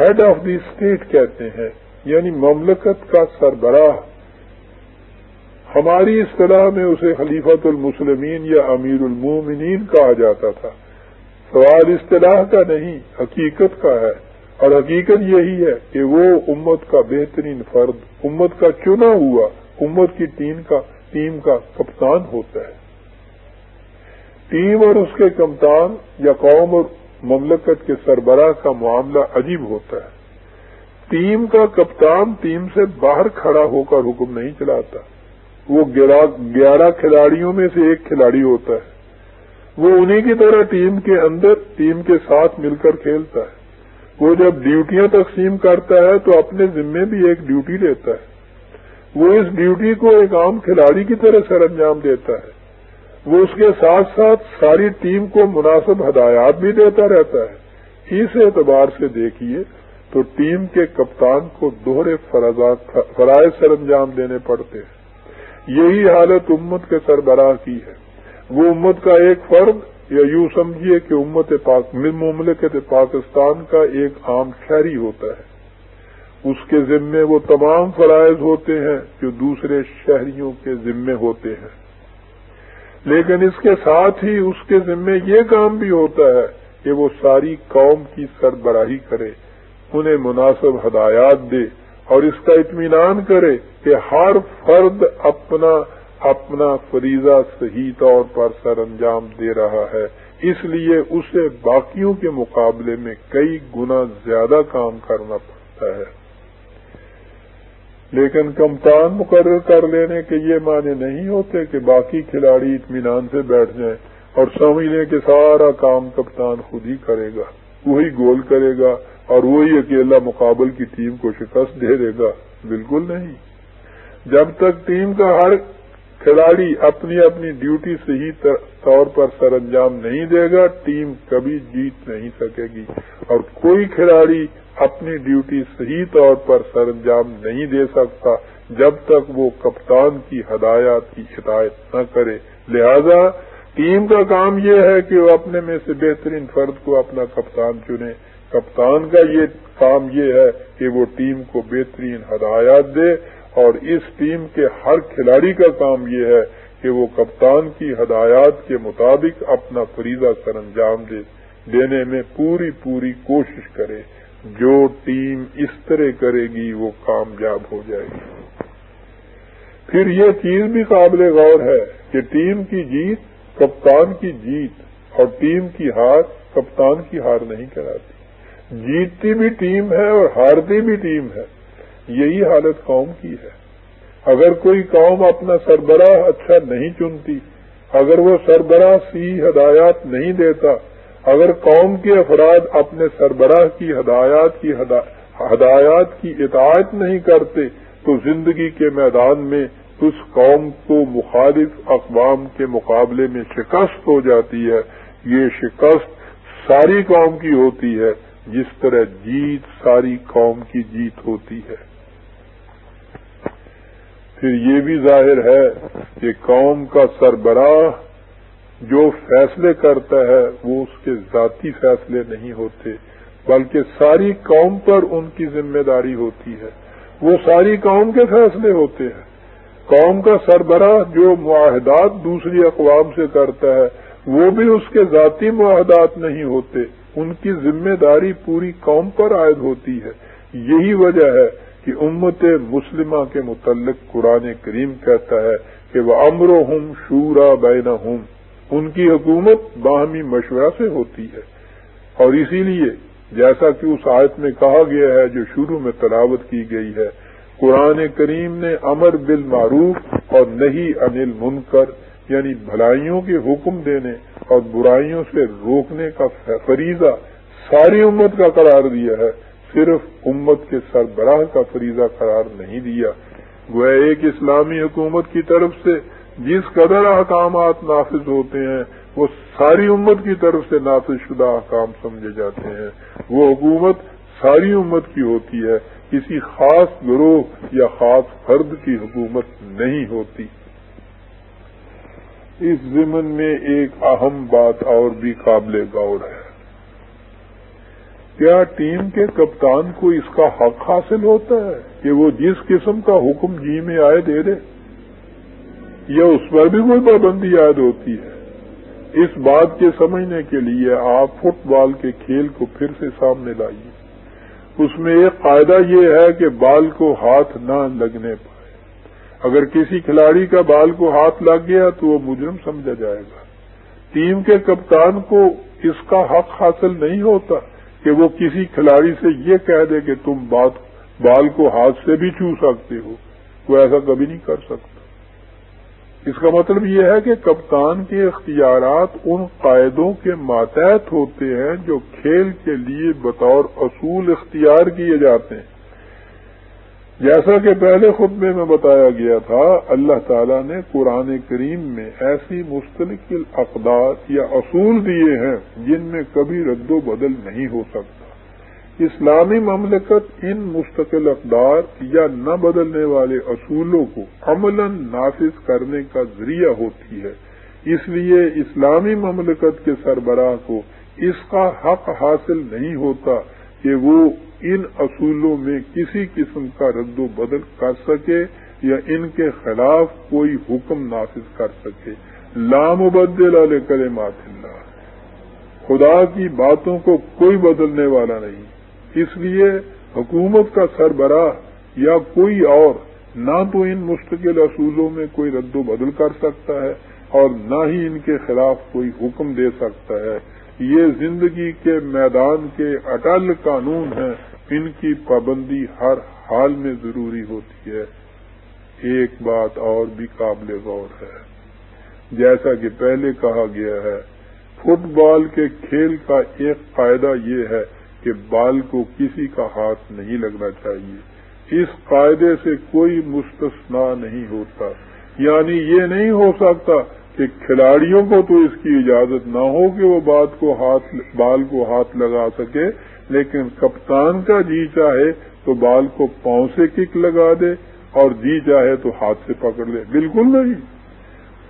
ہیڈ آف دی اسٹیٹ کہتے ہیں یعنی مملکت کا سربراہ۔ ہماری اصطلاح میں اسے خلیفت المسلمین یا امیر المومنین کہا جاتا تھا۔ سوال اصطلاح کا نہیں، حقیقت کا ہے۔ اور حقیقت یہی ہے کہ وہ امت کا بہترین فرد، امت کا چنا ہوا، امت کی ٹیم کا ٹیم کا کپتان ہوتا ہے۔ ٹیم اور اس کے کمتان یا قوم اور مملکت کے سربراہ کا معاملہ عجیب ہوتا ہے۔ ٹیم کا کپتان ٹیم سے باہر کھڑا ہو کر حکم نہیں چلاتا۔ وہ گیارہ کھلاڑیوں میں سے ایک کھلاڑی ہوتا ہے۔ وہ انہی کی طرح ٹیم کے اندر ٹیم کے ساتھ مل کر کھیلتا ہے۔ وہ جب ڈیوٹیاں تقسیم کرتا ہے تو اپنے ذمے بھی ایک ڈیوٹی لیتا ہے۔ وہ اس ڈیوٹی کو ایک عام کھلاڑی کی طرح سر انجام دیتا ہے۔ وہ اس کے ساتھ ساتھ ساری ٹیم کو مناسب ہدایات بھی دیتا رہتا ہے۔ اس اعتبار سے دیکھیے تو ٹیم کے کپتان کو دوہرے فرائض سر انجام دینے پڑتے ہیں۔ یہی حالت امت کے سربراہ کی ہے۔ وہ امت کا ایک فرد، یا یوں سمجھیے کہ امت پاک، مملکت پاکستان کا ایک عام شہری ہوتا ہے۔ اس کے ذمے وہ تمام فرائض ہوتے ہیں جو دوسرے شہریوں کے ذمے ہوتے ہیں۔ لیکن اس کے ساتھ ہی اس کے ذمے یہ کام بھی ہوتا ہے کہ وہ ساری قوم کی سربراہی کرے، انہیں مناسب ہدایات دے۔ اور اس کا اطمینان کرے کہ ہر فرد اپنا اپنا فریضہ صحیح طور پر سر انجام دے رہا ہے۔ اس لیے اسے باقیوں کے مقابلے میں کئی گنا زیادہ کام کرنا پڑتا ہے۔ لیکن کمتان مقرر کر لینے کے یہ معنی نہیں ہوتے کہ باقی کھلاڑی اطمینان سے بیٹھ جائیں اور سمجھ لیں کہ سارا کام کپتان خود ہی کرے گا، وہی گول کرے گا اور وہی اکیلا مقابل کی ٹیم کو شکست دے دے گا؟ بالکل نہیں۔ جب تک ٹیم کا ہر کھلاڑی اپنی اپنی ڈیوٹی صحیح طور پر سر انجام نہیں دے گا، ٹیم کبھی جیت نہیں سکے گی۔ اور کوئی کھلاڑی اپنی ڈیوٹی صحیح طور پر سر انجام نہیں دے سکتا جب تک وہ کپتان کی ہدایات کی ہدایت نہ کرے۔ لہذا ٹیم کا کام یہ ہے کہ وہ اپنے میں سے بہترین فرد کو اپنا کپتان چنے۔ کپتان کا یہ کام یہ ہے کہ وہ ٹیم کو بہترین ہدایات دے اور اس ٹیم کے ہر کھلاڑی کا کام یہ ہے کہ وہ کپتان کی ہدایات کے مطابق اپنا فریضہ سر انجام دے، دینے میں پوری پوری کوشش کرے۔ جو ٹیم اس طرح کرے گی، وہ کامیاب ہو جائے گی۔ پھر یہ چیز بھی قابل غور ہے کہ ٹیم کی جیت، کپتان کی جیت اور ٹیم کی ہار کپتان کی ہار نہیں کراتی۔ جیتتی بھی ٹیم ہے اور ہارتی بھی ٹیم ہے، یہی حالت قوم کی ہے۔ اگر کوئی قوم اپنا سربراہ اچھا نہیں چنتی، اگر وہ سربراہ سی ہدایات نہیں دیتا، اگر قوم کے افراد اپنے سربراہ کی ہدایات کی ہدایات کی اطاعت نہیں کرتے، تو زندگی کے میدان میں اس قوم کو مخالف اقوام کے مقابلے میں شکست ہو جاتی ہے۔ یہ شکست ساری قوم کی ہوتی ہے۔ جس طرح جیت ساری قوم کی جیت ہوتی ہے۔ پھر یہ بھی ظاہر ہے کہ قوم کا سربراہ جو فیصلے کرتا ہے وہ اس کے ذاتی فیصلے نہیں ہوتے، بلکہ ساری قوم پر ان کی ذمہ داری ہوتی ہے۔ وہ ساری قوم کے فیصلے ہوتے ہیں۔ قوم کا سربراہ جو معاہدات دوسری اقوام سے کرتا ہے، وہ بھی اس کے ذاتی معاہدات نہیں ہوتے۔ ان کی ذمہ داری پوری قوم پر عائد ہوتی ہے۔ یہی وجہ ہے کہ امت مسلمہ کے متعلق قرآن کریم کہتا ہے کہ وہ امر ہوں شورا بین ہوں ان کی حکومت باہمی مشورہ سے ہوتی ہے۔ اور اسی لیے جیسا کہ اس آیت میں کہا گیا ہے جو شروع میں تلاوت کی گئی ہے، قرآن کریم نے امر بالمعروف اور نہیں انل منکر یعنی بھلائیوں کے حکم دینے اور برائیوں سے روکنے کا فریضہ ساری امت کا قرار دیا ہے، صرف امت کے سربراہ کا فریضہ قرار نہیں دیا۔ وہ ایک اسلامی حکومت کی طرف سے جس قدر احکامات نافذ ہوتے ہیں، وہ ساری امت کی طرف سے نافذ شدہ احکام سمجھے جاتے ہیں۔ وہ حکومت ساری امت کی ہوتی ہے، کسی خاص گروہ یا خاص فرد کی حکومت نہیں ہوتی۔ اس ضمن میں ایک اہم بات اور بھی قابل غور ہے۔ کیا ٹیم کے کپتان کو اس کا حق حاصل ہوتا ہے کہ وہ جس قسم کا حکم جی میں آئے دے دے؟ یا اس پر بھی کوئی پابندی عائد ہوتی ہے؟ اس بات کے سمجھنے کے لیے آپ فٹ بال کے کھیل کو پھر سے سامنے لائیے۔ اس میں ایک قاعدہ یہ ہے کہ بال کو ہاتھ نہ لگنے اگر کسی کھلاڑی کا بال کو ہاتھ لگ گیا تو وہ مجرم سمجھا جائے گا۔ ٹیم کے کپتان کو اس کا حق حاصل نہیں ہوتا کہ وہ کسی کھلاڑی سے یہ کہہ دے کہ تم بات بال کو ہاتھ سے بھی چھو سکتے ہو۔ وہ ایسا کبھی نہیں کر سکتا۔ اس کا مطلب یہ ہے کہ کپتان کے اختیارات ان قاعدوں کے ماتحت ہوتے ہیں جو کھیل کے لیے بطور اصول اختیار کیے جاتے ہیں۔ جیسا کہ پہلے خطبے میں بتایا گیا تھا، اللہ تعالیٰ نے قرآن کریم میں ایسی مستقل اقدار یا اصول دیے ہیں جن میں کبھی رد و بدل نہیں ہو سکتا۔ اسلامی مملکت ان مستقل اقدار یا نہ بدلنے والے اصولوں کو عمل نافذ کرنے کا ذریعہ ہوتی ہے۔ اس لیے اسلامی مملکت کے سربراہ کو اس کا حق حاصل نہیں ہوتا کہ وہ ان اصولوں میں کسی قسم کا رد و بدل کر سکے یا ان کے خلاف کوئی حکم نافذ کر سکے۔ لامبدل علیہ کرے اللہ۔ خدا کی باتوں کو کوئی بدلنے والا نہیں۔ اس لیے حکومت کا سربراہ یا کوئی اور نہ تو ان مستقل اصولوں میں کوئی رد و بدل کر سکتا ہے اور نہ ہی ان کے خلاف کوئی حکم دے سکتا ہے۔ یہ زندگی کے میدان کے اٹل قانون ہیں، ان کی پابندی ہر حال میں ضروری ہوتی ہے۔ ایک بات اور بھی قابل غور ہے۔ جیسا کہ پہلے کہا گیا ہے، فٹ بال کے کھیل کا ایک فائدہ یہ ہے کہ بال کو کسی کا ہاتھ نہیں لگنا چاہیے۔ اس قاعدے سے کوئی مستثنا نہیں ہوتا۔ یعنی یہ نہیں ہو سکتا کہ کھلاڑیوں کو تو اس کی اجازت نہ ہو کہ وہ بات کو ہاتھ بال کو ہاتھ لگا سکے، لیکن کپتان کا جی چاہے تو بال کو پاؤں سے کک لگا دے اور جی چاہے تو ہاتھ سے پکڑ لے۔ بالکل نہیں۔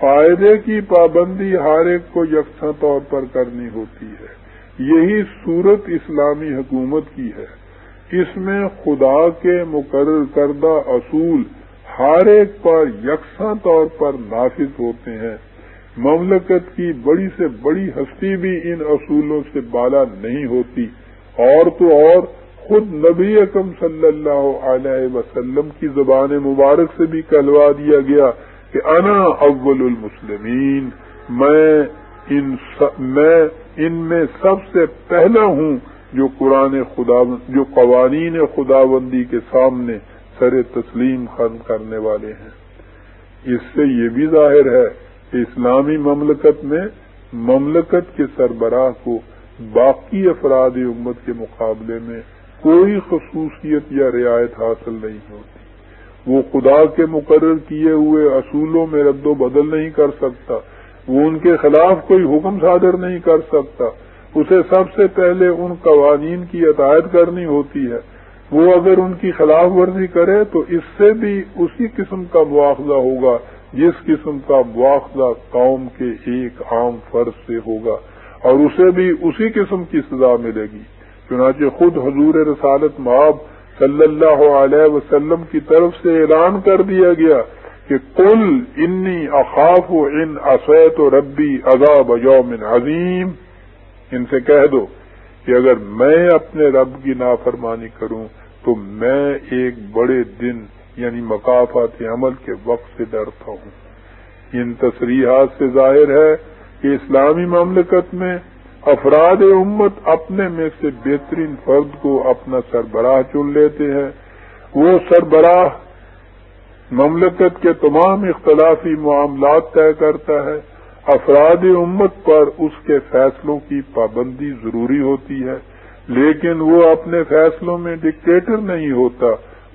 فائدے کی پابندی ہر ایک کو یکساں طور پر کرنی ہوتی ہے۔ یہی صورت اسلامی حکومت کی ہے۔ اس میں خدا کے مقرر کردہ اصول ہر ایک پر یکساں طور پر نافذ ہوتے ہیں۔ مملکت کی بڑی سے بڑی ہستی بھی ان اصولوں سے بالا نہیں ہوتی۔ اور تو اور، خود نبی اکم صلی اللہ علیہ وسلم کی زبان مبارک سے بھی کہلوا دیا گیا کہ انا اول المسلمین، میں ان میں ان میں سب سے پہلا ہوں جو قرآن خدا، جو قوانین خدا بندی کے سامنے سر تسلیم خن کرنے والے ہیں۔ اس سے یہ بھی ظاہر ہے اسلامی مملکت میں مملکت کے سربراہ کو باقی افراد امت کے مقابلے میں کوئی خصوصیت یا رعایت حاصل نہیں ہوتی۔ وہ خدا کے مقرر کیے ہوئے اصولوں میں رد و بدل نہیں کر سکتا۔ وہ ان کے خلاف کوئی حکم صادر نہیں کر سکتا۔ اسے سب سے پہلے ان قوانین کی عطایت کرنی ہوتی ہے۔ وہ اگر ان کی خلاف ورزی کرے تو اس سے بھی اسی قسم کا مواخذہ ہوگا۔ جس قسم کا مواخذہ قوم کے ایک عام فرض سے ہوگا اور اسے بھی اسی قسم کی سزا ملے گی۔ چنانچہ خود حضور رسالت معاب صلی اللہ علیہ وسلم کی طرف سے اعلان کر دیا گیا کہ کل انی اخاف و ان اسیت و ربی عذاب یوم عظیم۔ ان سے کہہ دو کہ اگر میں اپنے رب کی نافرمانی کروں تو میں ایک بڑے دن یعنی مقافات عمل کے وقت سے ڈرتا ہوں۔ ان تصریحات سے ظاہر ہے کہ اسلامی مملکت میں افراد امت اپنے میں سے بہترین فرد کو اپنا سربراہ چن لیتے ہیں۔ وہ سربراہ مملکت کے تمام اختلافی معاملات طے کرتا ہے۔ افراد امت پر اس کے فیصلوں کی پابندی ضروری ہوتی ہے، لیکن وہ اپنے فیصلوں میں ڈکٹیٹر نہیں ہوتا۔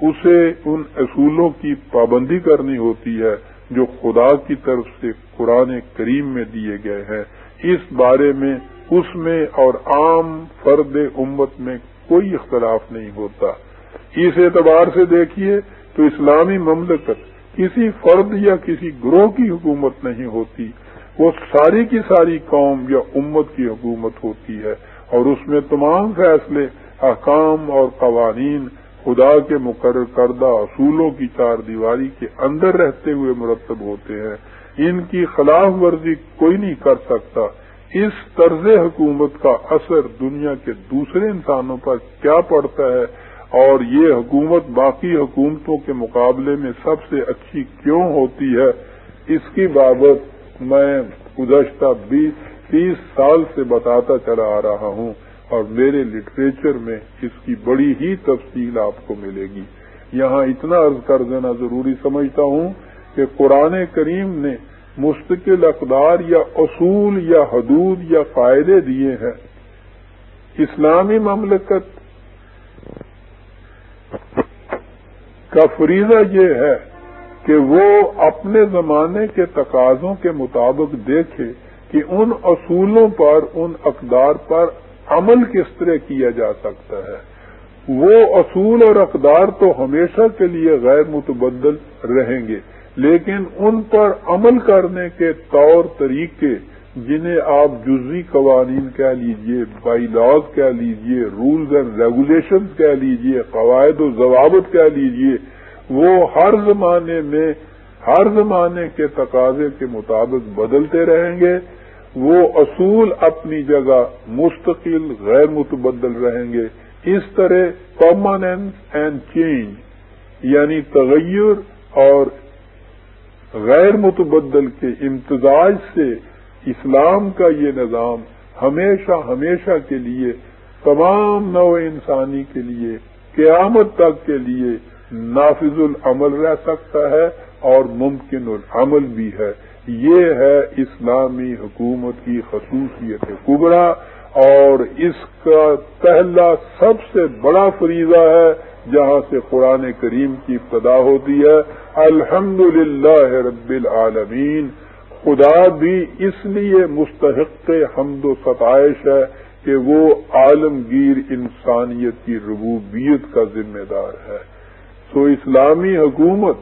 اسے ان اصولوں کی پابندی کرنی ہوتی ہے جو خدا کی طرف سے قرآن کریم میں دیے گئے ہیں۔ اس بارے میں، اس میں اور عام فرد امت میں کوئی اختلاف نہیں ہوتا۔ اس اعتبار سے دیکھیے تو اسلامی مملکت کسی فرد یا کسی گروہ کی حکومت نہیں ہوتی۔ وہ ساری کی ساری قوم یا امت کی حکومت ہوتی ہے اور اس میں تمام فیصلے، احکام اور قوانین خدا کے مقرر کردہ اصولوں کی چار دیواری کے اندر رہتے ہوئے مرتب ہوتے ہیں۔ ان کی خلاف ورزی کوئی نہیں کر سکتا۔ اس طرز حکومت کا اثر دنیا کے دوسرے انسانوں پر کیا پڑتا ہے؟ اور یہ حکومت باقی حکومتوں کے مقابلے میں سب سے اچھی کیوں ہوتی ہے؟ اس کی بابت میں گزشتہ بیس تیس سال سے بتاتا چلا آ رہا ہوں۔ اور میرے لٹریچر میں اس کی بڑی ہی تفصیل آپ کو ملے گی۔ یہاں اتنا عرض کر دینا ضروری سمجھتا ہوں کہ قرآن کریم نے مستقل اقدار یا اصول یا حدود یا فائدے دیے ہیں۔ اسلامی مملکت کا فریضہ یہ ہے کہ وہ اپنے زمانے کے تقاضوں کے مطابق دیکھے کہ ان اصولوں پر، ان اقدار پر عمل کس طرح کیا جا سکتا ہے؟ وہ اصول اور اقدار تو ہمیشہ کے لیے غیر متبدل رہیں گے، لیکن ان پر عمل کرنے کے طور طریقے جنہیں آپ جزوی قوانین کہہ لیجیے بائی لاز کہہ لیجیے رولز اینڈ ریگولیشن کہہ لیجیے، قواعد و ضوابط کہہ لیجیے، وہ ہر زمانے میں، ہر زمانے کے تقاضے کے مطابق بدلتے رہیں گے۔ وہ اصول اپنی جگہ مستقل، غیر متبدل رہیں گے۔ اس طرح پرماننس اینڈ چینج یعنی تغیر اور غیر متبدل کے امتزاج سے اسلام کا یہ نظام ہمیشہ ہمیشہ کے لیے، تمام نو انسانی کے لیے، قیامت تک کے لیے نافذ العمل رہ سکتا ہے اور ممکن العمل بھی ہے۔ یہ ہے اسلامی حکومت کی خصوصیت کبرا اور اس کا پہلا سب سے بڑا فریضہ ہے جہاں سے قرآن کریم کی ابتدا ہوتی ہے الحمد رب العالمین۔ خدا بھی اس لیے مستحق حمد و ستائش ہے کہ وہ عالمگیر انسانیت کی ربوبیت کا ذمہ دار ہے۔ سو اسلامی حکومت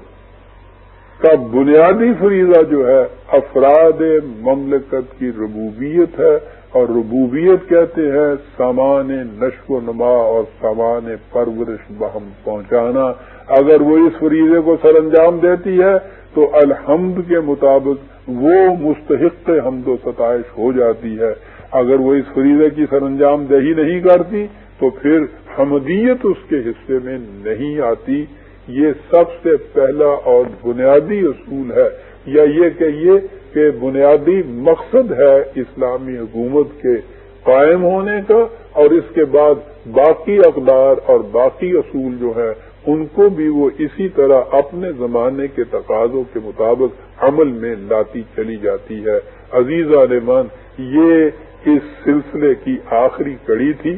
کا بنیادی فریضہ جو ہے، افراد مملکت کی ربوبیت ہے۔ اور ربوبیت کہتے ہیں، سامان نشو و نما اور سامان پرورش بہم پہنچانا۔ اگر وہ اس فریضے کو سر انجام دیتی ہے، تو الحمد کے مطابق وہ مستحق حمد و ستائش ہو جاتی ہے۔ اگر وہ اس فریضے کی سر انجام دہی نہیں کرتی، تو پھر حمدیت اس کے حصے میں نہیں آتی۔ یہ سب سے پہلا اور بنیادی اصول ہے یا یہ کہیے کہ بنیادی مقصد ہے اسلامی حکومت کے قائم ہونے کا اور اس کے بعد باقی اقدار اور باقی اصول جو ہیں، ان کو بھی وہ اسی طرح اپنے زمانے کے تقاضوں کے مطابق عمل میں لاتی چلی جاتی ہے۔ عزیز عالمان، یہ اس سلسلے کی آخری کڑی تھی۔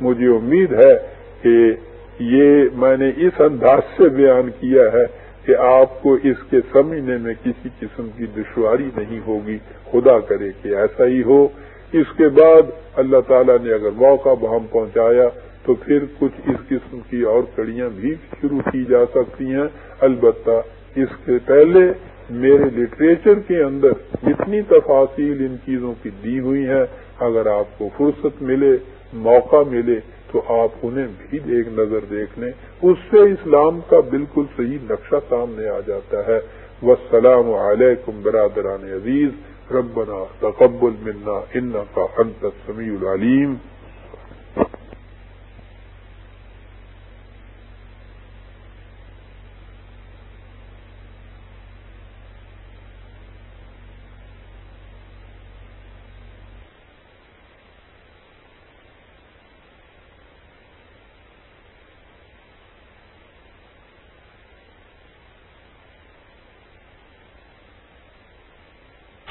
مجھے امید ہے کہ یہ میں نے اس انداز سے بیان کیا ہے کہ آپ کو اس کے سمجھنے میں کسی قسم کی دشواری نہیں ہوگی۔ خدا کرے کہ ایسا ہی ہو۔ اس کے بعد اللہ تعالیٰ نے اگر موقع بہم پہنچایا تو پھر کچھ اس قسم کی اور کڑیاں بھی شروع کی جا سکتی ہیں۔ البتہ اس کے پہلے میرے لٹریچر کے اندر جتنی تفاصیل ان چیزوں کی دی ہوئی ہیں۔ اگر آپ کو فرصت ملے، موقع ملے تو آپ انہیں بھی ایک نظر دیکھ لیں۔ اس سے اسلام کا بالکل صحیح نقشہ سامنے آ جاتا ہے۔ والسلام علیکم برادران عزیز، ربنا تقبل منا ان کا انت سمیع العلیم۔